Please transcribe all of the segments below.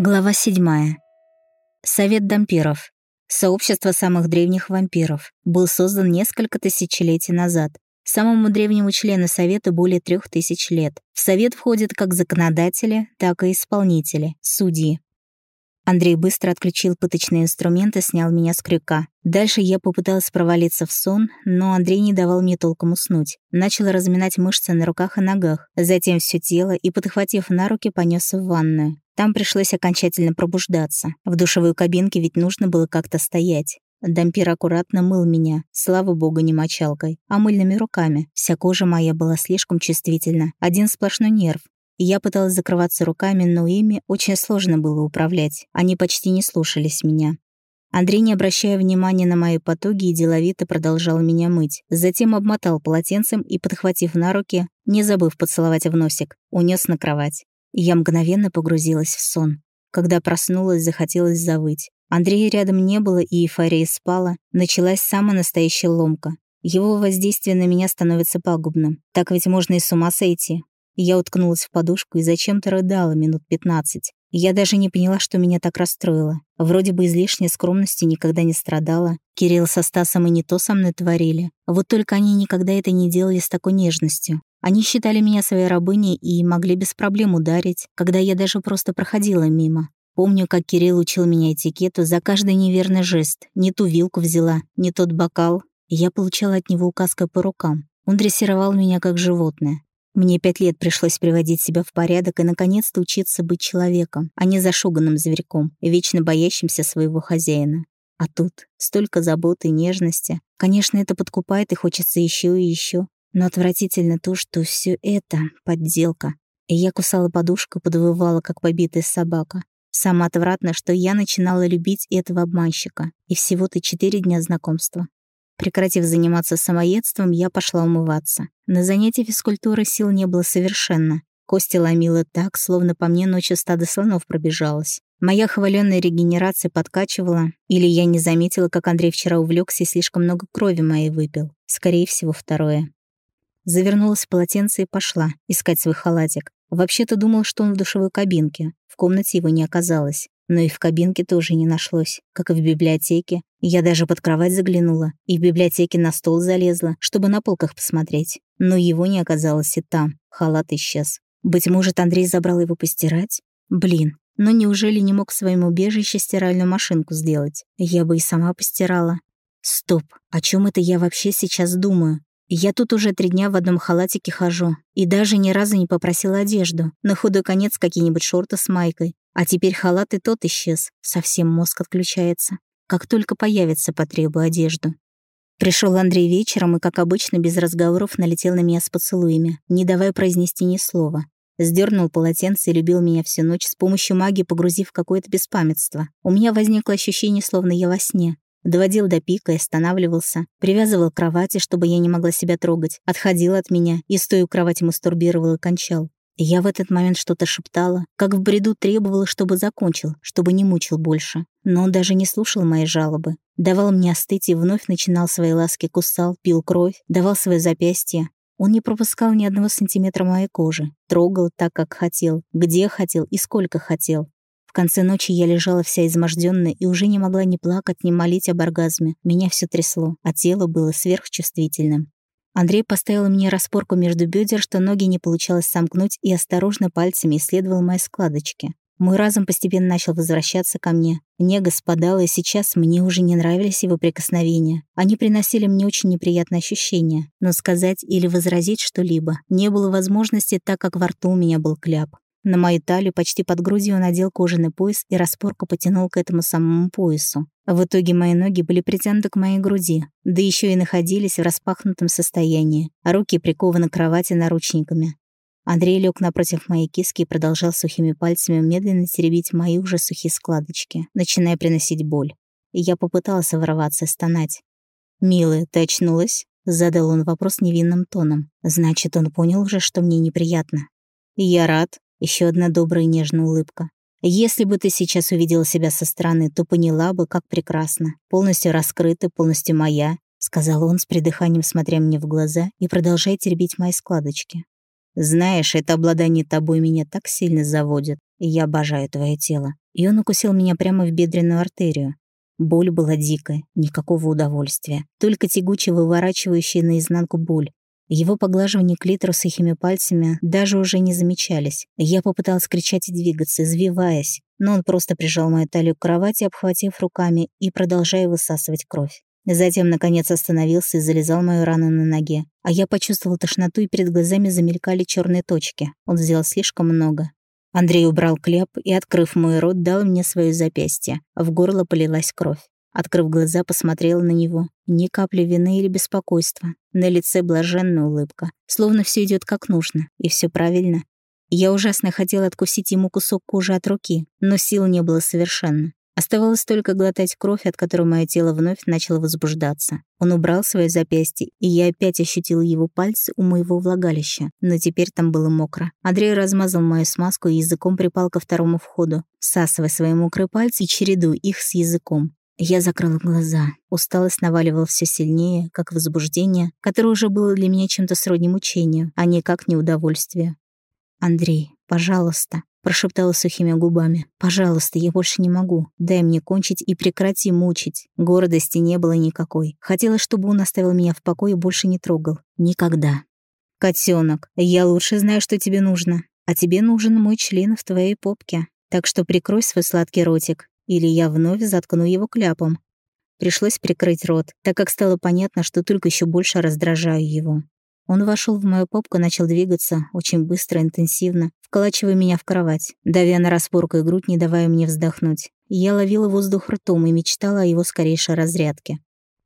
Глава 7. Совет дампиров. Сообщество самых древних вампиров. Был создан несколько тысячелетий назад. Самому древнему члену Совета более трех тысяч лет. В Совет входят как законодатели, так и исполнители, судьи. Андрей быстро отключил пыточные инструменты, снял меня с крюка. Дальше я попыталась провалиться в сон, но Андрей не давал мне толком уснуть. Начал разминать мышцы на руках и ногах, затем все тело и, подхватив на руки, понесся в ванную. Там пришлось окончательно пробуждаться. В душевой кабинке ведь нужно было как-то стоять. Дампир аккуратно мыл меня, слава богу, не мочалкой, а мыльными руками. Вся кожа моя была слишком чувствительна. Один сплошной нерв. Я пыталась закрываться руками, но ими очень сложно было управлять. Они почти не слушались меня. Андрей, не обращая внимания на мои потуги, и деловито продолжал меня мыть. Затем обмотал полотенцем и, подхватив на руки, не забыв поцеловать в носик, унес на кровать. Я мгновенно погрузилась в сон. Когда проснулась, захотелось завыть. Андрея рядом не было, и эйфория спала. Началась самая настоящая ломка. Его воздействие на меня становится пагубным. Так ведь можно и с ума сойти. Я уткнулась в подушку и зачем-то рыдала минут пятнадцать. Я даже не поняла, что меня так расстроило. Вроде бы излишней скромности никогда не страдала. Кирилл со Стасом и не то со мной творили. Вот только они никогда это не делали с такой нежностью. Они считали меня своей рабыней и могли без проблем ударить, когда я даже просто проходила мимо. Помню, как Кирилл учил меня этикету за каждый неверный жест. Не ту вилку взяла, не тот бокал. Я получала от него указкой по рукам. Он дрессировал меня как животное. Мне пять лет пришлось приводить себя в порядок и, наконец-то, учиться быть человеком, а не зашуганным зверьком, вечно боящимся своего хозяина. А тут столько заботы и нежности. Конечно, это подкупает и хочется еще и еще. Но отвратительно то, что все это — подделка. И я кусала подушку, подвывала, как побитая собака. Самое отвратно, что я начинала любить этого обманщика. И всего-то четыре дня знакомства. Прекратив заниматься самоедством, я пошла умываться. На занятии физкультуры сил не было совершенно. Кости ломило так, словно по мне ночью стадо слонов пробежалось. Моя хваленная регенерация подкачивала, или я не заметила, как Андрей вчера увлекся и слишком много крови моей выпил. Скорее всего, второе. Завернулась в полотенце и пошла искать свой халатик. Вообще-то думал, что он в душевой кабинке. В комнате его не оказалось. Но и в кабинке тоже не нашлось, как и в библиотеке. Я даже под кровать заглянула, и в библиотеке на стол залезла, чтобы на полках посмотреть. Но его не оказалось и там. Халат исчез. Быть может, Андрей забрал его постирать? Блин, но неужели не мог в своем убежище стиральную машинку сделать? Я бы и сама постирала. Стоп, о чем это я вообще сейчас думаю? Я тут уже три дня в одном халатике хожу и даже ни разу не попросила одежду. На худой конец какие-нибудь шорты с майкой. А теперь халат и тот исчез. Совсем мозг отключается. Как только появится, потребую одежду. Пришел Андрей вечером и, как обычно, без разговоров налетел на меня с поцелуями, не давая произнести ни слова. Сдернул полотенце и любил меня всю ночь с помощью магии, погрузив в какое-то беспамятство. У меня возникло ощущение, словно я во сне. Доводил до пика и останавливался, привязывал к кровати, чтобы я не могла себя трогать, отходил от меня и, стоя у кровати, мастурбировал и кончал. Я в этот момент что-то шептала, как в бреду требовала, чтобы закончил, чтобы не мучил больше. Но он даже не слушал мои жалобы. Давал мне остыть и вновь начинал свои ласки, кусал, пил кровь, давал свои запястья. Он не пропускал ни одного сантиметра моей кожи. Трогал так, как хотел, где хотел и сколько хотел. В конце ночи я лежала вся измождённая и уже не могла ни плакать, ни молить об оргазме. Меня все трясло, а тело было сверхчувствительным. Андрей поставил мне распорку между бедер, что ноги не получалось сомкнуть, и осторожно пальцами исследовал мои складочки. Мой разум постепенно начал возвращаться ко мне. Нега спадала, и сейчас мне уже не нравились его прикосновения. Они приносили мне очень неприятные ощущения. Но сказать или возразить что-либо не было возможности, так как во рту у меня был кляп. На мою талию почти под грудью надел кожаный пояс и распорку потянул к этому самому поясу. В итоге мои ноги были притянуты к моей груди, да еще и находились в распахнутом состоянии, а руки прикованы к кровати наручниками. Андрей лег напротив моей киски и продолжал сухими пальцами медленно теребить мои уже сухие складочки, начиная приносить боль. И я попыталась ворваться и стонать. «Милая, ты очнулась?» — задал он вопрос невинным тоном. «Значит, он понял уже, что мне неприятно». «Я рад», еще одна добрая и нежная улыбка. Если бы ты сейчас увидела себя со стороны, то поняла бы, как прекрасно. Полностью раскрыта, полностью моя, сказал он с придыханием, смотря мне в глаза и продолжая теребить мои складочки. Знаешь, это обладание тобой меня так сильно заводит. Я обожаю твое тело. И он укусил меня прямо в бедренную артерию. Боль была дикая, никакого удовольствия. Только тягуче выворачивающая наизнанку боль. Его поглаживание клитора сухими пальцами даже уже не замечались. Я попыталась кричать и двигаться, извиваясь, но он просто прижал мою талию к кровати, обхватив руками и продолжая высасывать кровь. Затем, наконец, остановился и залезал мою рану на ноге. А я почувствовала тошноту, и перед глазами замелькали черные точки. Он сделал слишком много. Андрей убрал кляп и, открыв мой рот, дал мне свое запястье. В горло полилась кровь. Открыв глаза, посмотрела на него. Ни капли вины или беспокойства. На лице блаженная улыбка. Словно все идет как нужно, и все правильно. Я ужасно хотела откусить ему кусок кожи от руки, но сил не было совершенно. Оставалось только глотать кровь, от которой мое тело вновь начало возбуждаться. Он убрал свое запястье, и я опять ощутила его пальцы у моего влагалища, но теперь там было мокро. Андрей размазал мою смазку и языком припал ко второму входу, всасывая свои мокрые пальцы и чередуя их с языком. Я закрыла глаза. Усталость наваливала все сильнее, как возбуждение, которое уже было для меня чем-то сродни мучению, а не удовольствие. «Андрей, пожалуйста», прошептала сухими губами. «Пожалуйста, я больше не могу. Дай мне кончить и прекрати мучить». Гордости не было никакой. Хотелось, чтобы он оставил меня в покое и больше не трогал. Никогда. «Котёнок, я лучше знаю, что тебе нужно. А тебе нужен мой член в твоей попке. Так что прикрой свой сладкий ротик, или я вновь заткну его кляпом». Пришлось прикрыть рот, так как стало понятно, что только еще больше раздражаю его. Он вошел в мою попку, начал двигаться, очень быстро, интенсивно, вколачивая меня в кровать, давя на распорку и грудь, не давая мне вздохнуть. Я ловила воздух ртом и мечтала о его скорейшей разрядке.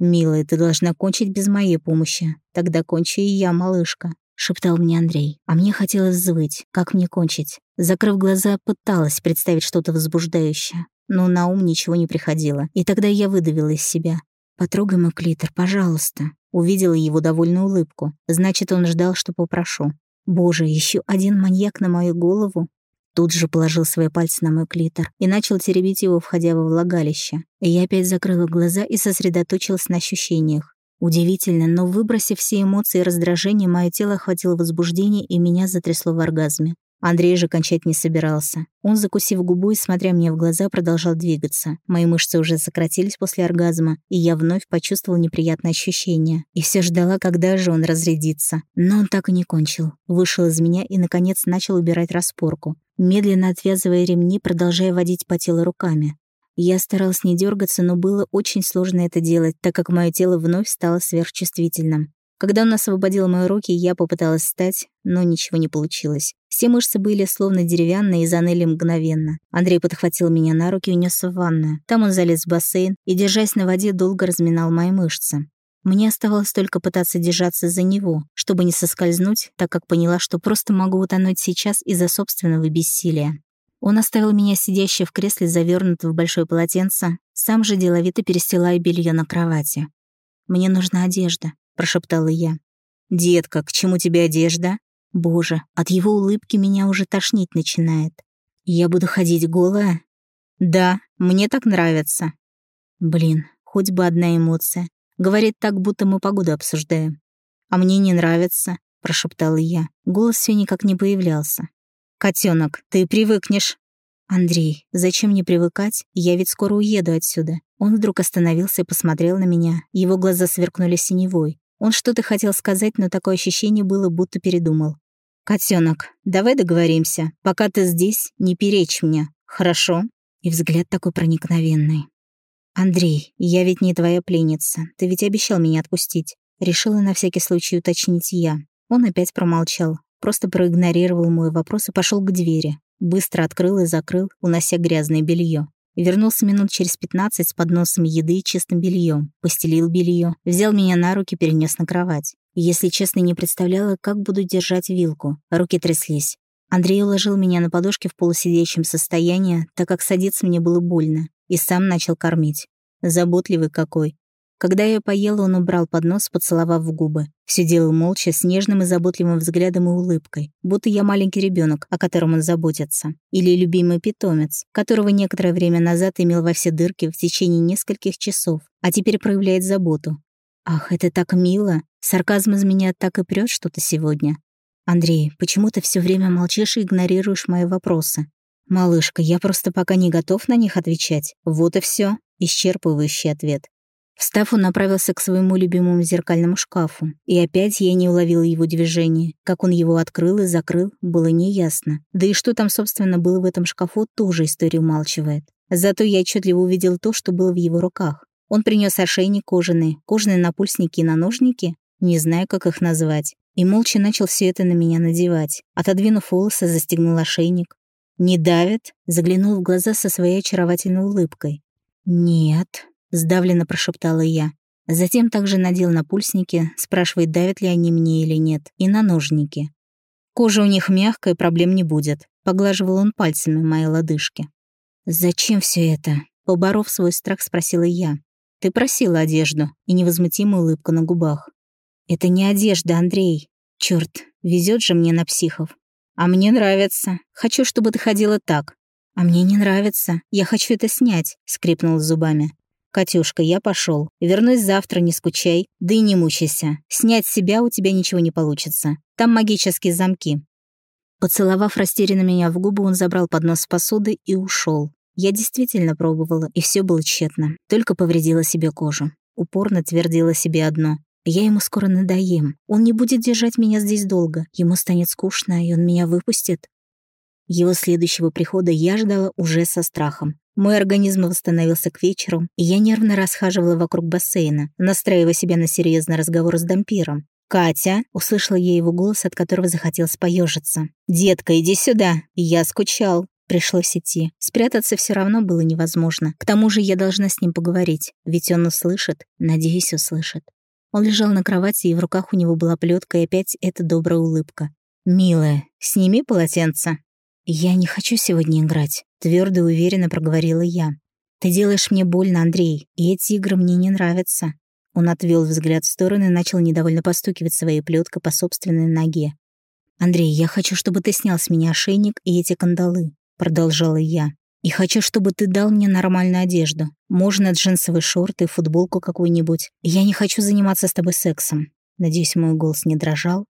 «Милая, ты должна кончить без моей помощи. Тогда кончу и я, малышка», — шептал мне Андрей. А мне хотелось взвыть. Как мне кончить? Закрыв глаза, пыталась представить что-то возбуждающее. Но на ум ничего не приходило. И тогда я выдавила из себя. «Потрогай мой клитор, пожалуйста». Увидела его довольную улыбку. Значит, он ждал, что попрошу. Боже, еще один маньяк на мою голову. Тут же положил свои пальцы на мой клитор и начал теребить его, входя во влагалище. И я опять закрыла глаза и сосредоточилась на ощущениях. Удивительно, но выбросив все эмоции и раздражение, мое тело охватило возбуждение и меня затрясло в оргазме. Андрей же кончать не собирался. Он, закусив губу и смотря мне в глаза, продолжал двигаться. Мои мышцы уже сократились после оргазма, и я вновь почувствовал неприятное ощущение. И все ждала, когда же он разрядится. Но он так и не кончил. Вышел из меня и, наконец, начал убирать распорку. Медленно отвязывая ремни, продолжая водить по телу руками. Я старалась не дергаться, но было очень сложно это делать, так как мое тело вновь стало сверхчувствительным. Когда он освободил мои руки, я попыталась встать, но ничего не получилось. Все мышцы были словно деревянные и заныли мгновенно. Андрей подхватил меня на руки и унес в ванную. Там он залез в бассейн и, держась на воде, долго разминал мои мышцы. Мне оставалось только пытаться держаться за него, чтобы не соскользнуть, так как поняла, что просто могу утонуть сейчас из-за собственного бессилия. Он оставил меня сидящей в кресле, завернутой в большое полотенце, сам же деловито перестилая белье на кровати. «Мне нужна одежда», прошептала я. «Детка, к чему тебе одежда?» Боже, от его улыбки меня уже тошнить начинает. Я буду ходить голая? Да, мне так нравится. Блин, хоть бы одна эмоция. Говорит так, будто мы погоду обсуждаем. А мне не нравится, прошептала я. Голос все никак не появлялся. Котенок, ты привыкнешь. Андрей, зачем мне привыкать? Я ведь скоро уеду отсюда. Он вдруг остановился и посмотрел на меня. Его глаза сверкнули синевой. Он что-то хотел сказать, но такое ощущение было, будто передумал. «Котёнок, давай договоримся. Пока ты здесь, не перечь мне. Хорошо?» И взгляд такой проникновенный. «Андрей, я ведь не твоя пленница. Ты ведь обещал меня отпустить». Решила на всякий случай уточнить я. Он опять промолчал, просто проигнорировал мой вопрос и пошел к двери. Быстро открыл и закрыл, унося грязное белье. Вернулся минут через пятнадцать с подносом еды и чистым бельем, постелил белье, взял меня на руки, перенес на кровать. Если честно, не представляла, как буду держать вилку. Руки тряслись. Андрей уложил меня на подушке в полусидящем состоянии, так как садиться мне было больно, и сам начал кормить. Заботливый какой. Когда я поела, он убрал поднос, поцеловав в губы. Все делал молча, с нежным и заботливым взглядом и улыбкой, будто я маленький ребенок, о котором он заботится. Или любимый питомец, которого некоторое время назад имел во все дырки в течение нескольких часов, а теперь проявляет заботу. Ах, это так мило. Сарказм из меня так и прёт что-то сегодня. Андрей, почему ты все время молчишь и игнорируешь мои вопросы? «Малышка, я просто пока не готов на них отвечать. Вот и все. Исчерпывающий ответ. Встав, он направился к своему любимому зеркальному шкафу. И опять я не уловила его движение. Как он его открыл и закрыл, было неясно. Да и что там, собственно, было в этом шкафу, тоже история умалчивает. Зато я отчетливо увидел то, что было в его руках. Он принес ошейник кожаный, кожаные напульсники и наножники, не знаю, как их назвать, и молча начал все это на меня надевать. Отодвинув волосы, застегнул ошейник. «Не давит?» — заглянул в глаза со своей очаровательной улыбкой. «Нет», — сдавленно прошептала я. Затем также надел напульсники, спрашивает, давят ли они мне или нет, и на ножники. Кожа у них мягкая, проблем не будет. Поглаживал он пальцами мои лодыжки. «Зачем все это?» Поборов свой страх, спросила я. «Ты просила одежду» и невозмутимая улыбка на губах. «Это не одежда, Андрей. Черт, везет же мне на психов. А мне нравится. Хочу, чтобы ты ходила так. «А мне не нравится. Я хочу это снять», — скрипнул зубами. «Катюшка, я пошел. Вернусь завтра, не скучай. Да и не мучайся. Снять себя у тебя ничего не получится. Там магические замки». Поцеловав растерянно меня в губы, он забрал поднос с посуды и ушел. Я действительно пробовала, и все было тщетно. Только повредила себе кожу. Упорно твердила себе одно. Я ему скоро надоем. Он не будет держать меня здесь долго. Ему станет скучно, и он меня выпустит. Его следующего прихода я ждала уже со страхом. Мой организм восстановился к вечеру, и я нервно расхаживала вокруг бассейна, настраивая себя на серьезный разговор с дампиром. «Катя!» — услышала я его голос, от которого захотелось поежиться. «Детка, иди сюда! Я скучал!» Пришлось идти. Спрятаться все равно было невозможно. К тому же я должна с ним поговорить, ведь он услышит, надеюсь, услышит. Он лежал на кровати, и в руках у него была плетка, и опять эта добрая улыбка. «Милая, сними полотенце», «Я не хочу сегодня играть», — твердо и уверенно проговорила я. «Ты делаешь мне больно, Андрей, и эти игры мне не нравятся». Он отвел взгляд в сторону и начал недовольно постукивать своей плеткой по собственной ноге. «Андрей, я хочу, чтобы ты снял с меня ошейник и эти кандалы», — продолжала я. «И хочу, чтобы ты дал мне нормальную одежду. Можно джинсовые шорты, футболку какую-нибудь. Я не хочу заниматься с тобой сексом». Надеюсь, мой голос не дрожал.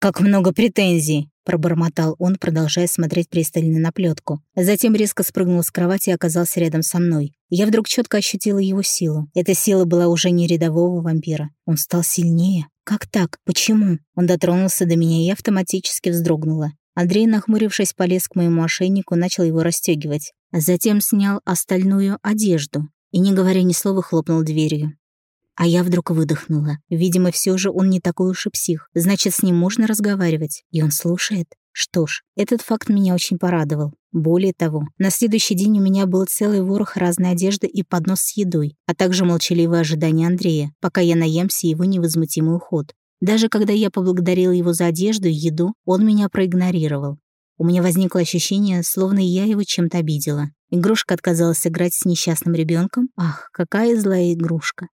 «Как много претензий!» Пробормотал он, продолжая смотреть пристально на плетку. Затем резко спрыгнул с кровати и оказался рядом со мной. Я вдруг четко ощутила его силу. Эта сила была уже не рядового вампира. Он стал сильнее. Как так? Почему? Он дотронулся до меня, и автоматически вздрогнула. Андрей, нахмурившись, полез к моему ошейнику, начал его расстегивать. Затем снял остальную одежду и, не говоря ни слова, хлопнул дверью. А я вдруг выдохнула. Видимо, все же он не такой уж и псих. Значит, с ним можно разговаривать. И он слушает. Что ж, этот факт меня очень порадовал. Более того, на следующий день у меня был целый ворох разной одежды и поднос с едой, а также молчаливое ожидание Андрея, пока я наемся его невозмутимый уход. Даже когда я поблагодарила его за одежду и еду, он меня проигнорировал. У меня возникло ощущение, словно я его чем-то обидела. Игрушка отказалась играть с несчастным ребенком. Ах, какая злая игрушка.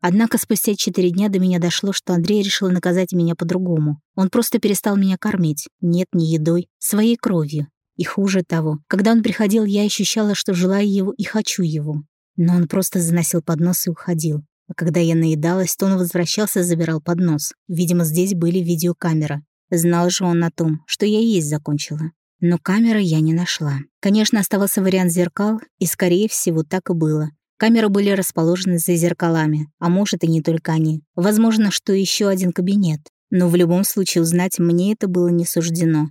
Однако спустя четыре дня до меня дошло, что Андрей решил наказать меня по-другому. Он просто перестал меня кормить. Нет, не едой, своей кровью. И хуже того, когда он приходил, я ощущала, что желаю его и хочу его. Но он просто заносил поднос и уходил. А когда я наедалась, то он возвращался и забирал поднос. Видимо, здесь были видеокамеры. Знал же он о том, что я есть закончила. Но камеры я не нашла. Конечно, оставался вариант зеркал, и, скорее всего, так и было. Камеры были расположены за зеркалами, а может и не только они. Возможно, что еще один кабинет. Но в любом случае узнать мне это было не суждено.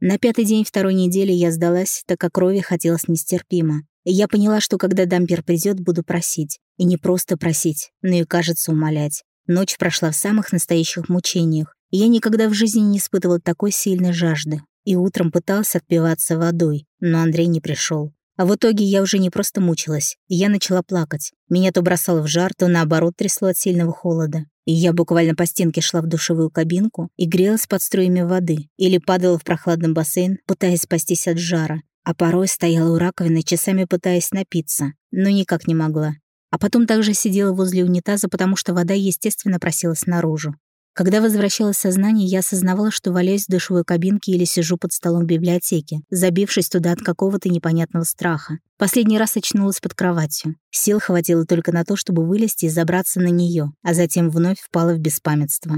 На пятый день второй недели я сдалась, так как крови хотелось нестерпимо. Я поняла, что когда дампер придет, буду просить. И не просто просить, но и, кажется, умолять. Ночь прошла в самых настоящих мучениях. Я никогда в жизни не испытывала такой сильной жажды. И утром пытался отпиваться водой, но Андрей не пришел. А в итоге я уже не просто мучилась, я начала плакать. Меня то бросало в жар, то наоборот трясло от сильного холода. И я буквально по стенке шла в душевую кабинку и грелась под струями воды или падала в прохладный бассейн, пытаясь спастись от жара. А порой стояла у раковины, часами пытаясь напиться, но никак не могла. А потом также сидела возле унитаза, потому что вода, естественно, просилась наружу. Когда возвращалось сознание, я осознавала, что валяюсь в душевой кабинке или сижу под столом в библиотеке, забившись туда от какого-то непонятного страха. Последний раз очнулась под кроватью. Сил хватило только на то, чтобы вылезти и забраться на нее, а затем вновь впала в беспамятство.